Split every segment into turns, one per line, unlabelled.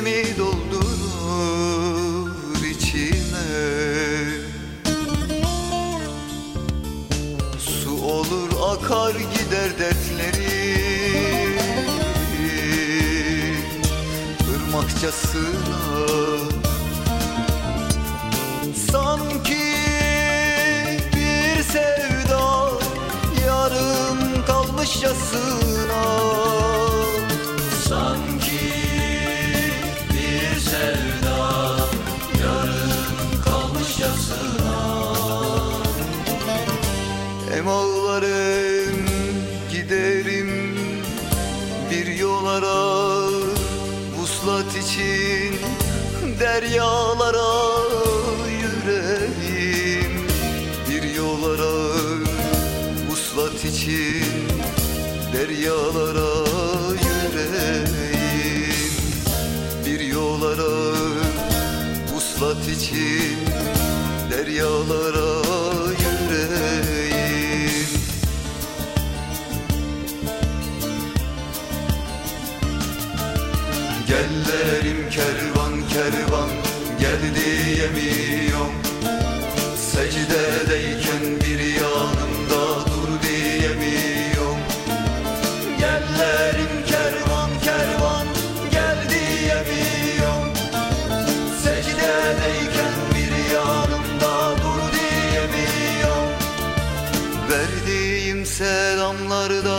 özlemi doldurur içime Su olur akar gider dertlerim Irmakçasına Vuslat için deryalara yüreğim. Bir yolara vuslat için deryalara yüreğim. Bir yolara vuslat için deryalara kervan kervan gel diyemiyorum Secdedeyken bir yanımda dur diyemiyorum. Gellerim kervan kervan gel diyemiyorum Secdedeyken bir yanımda dur diyemiyorum. Verdiğim selamlarda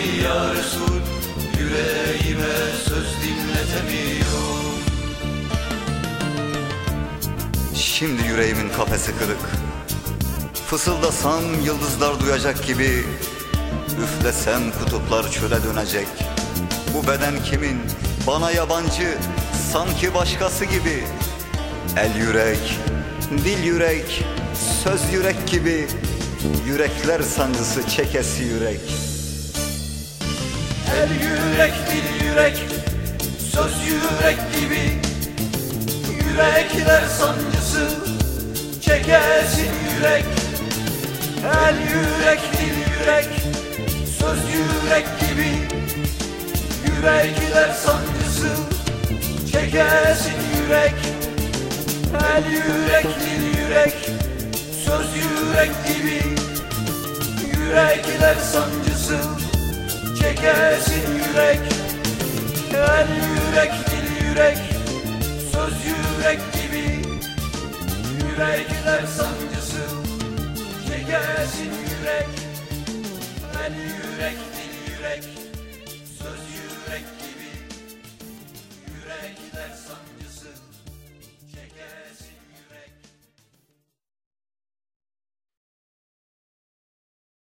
Var ya Resul yüreğime söz dinletemiyorum Şimdi yüreğimin kafesi kırık. Fısıldasam yıldızlar duyacak gibi Üflesem kutuplar çöle dönecek. Bu beden kimin? Bana yabancı Sanki başkası gibi. El yürek, dil yürek Söz yürek gibi. Yürekler sancısı çekesi yürek
El yürek dil yürek Söz yürek gibi. Yürekler sancısı Çekesin yürek. El yürek dil yürek Söz yürek gibi. Yürekler sancısı Çekesin yürek. El yürek dil yürek Söz yürek gibi. Yürekler sancısı çekesin yürek. El yürek dil yürek Söz yürek gibi. Yürekler sancısı Çekesin yürek. El yürek dil yürek